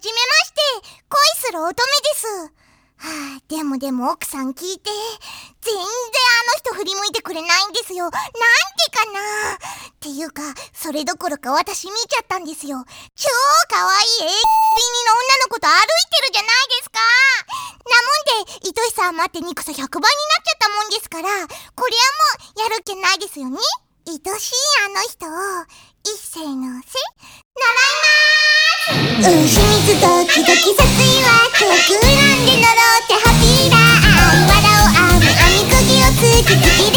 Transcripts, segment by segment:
じめまして、恋する乙女です。はあ、でもでも奥さん聞いて、全然あの人振り向いてくれないんですよ。なんでかな？っていうか、それどころか私見ちゃったんですよ。超可愛い A ビニの女の子と歩いてるじゃないですか。なもんで、愛しさ余って憎さ100倍になっちゃったもんですから、こりゃもうやるっけないですよね。愛しいあの人を、一斉のせ、習いまーす、秘密ドキドキ殺意は遠くなん。で乗ろうってハッピーだ愛笑おうあみあみくぎをつきつきで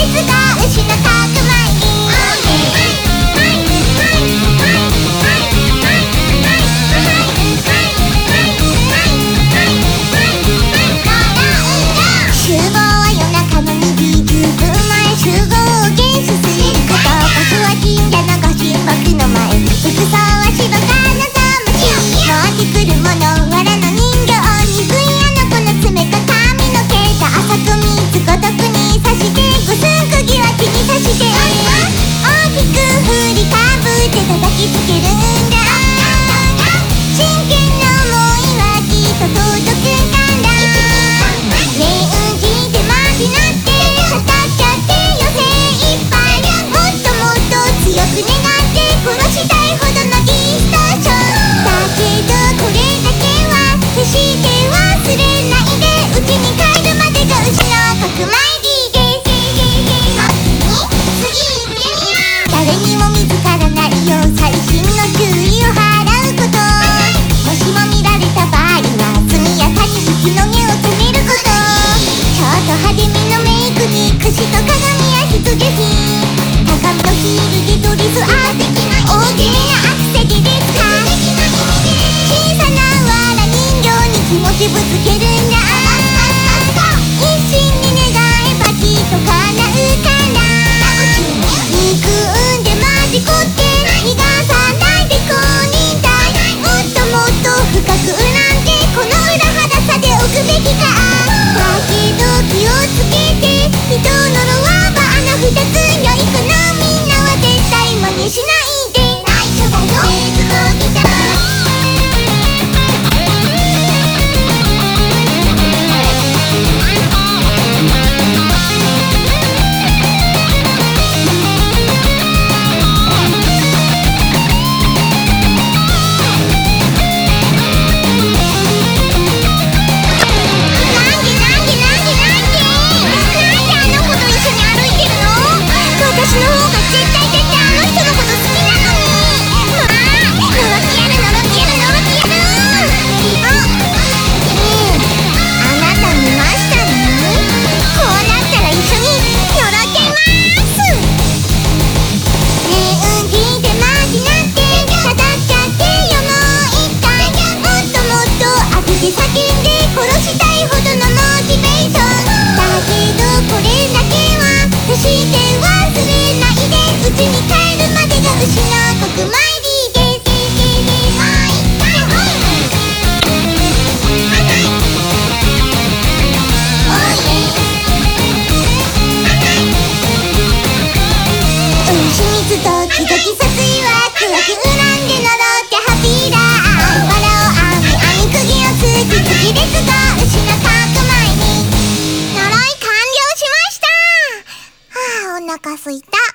with the game. 絶対的殺意は恨んで呪てーをみみ釘を突き突きですが牛のに呪い完了しましたはあお腹すいた。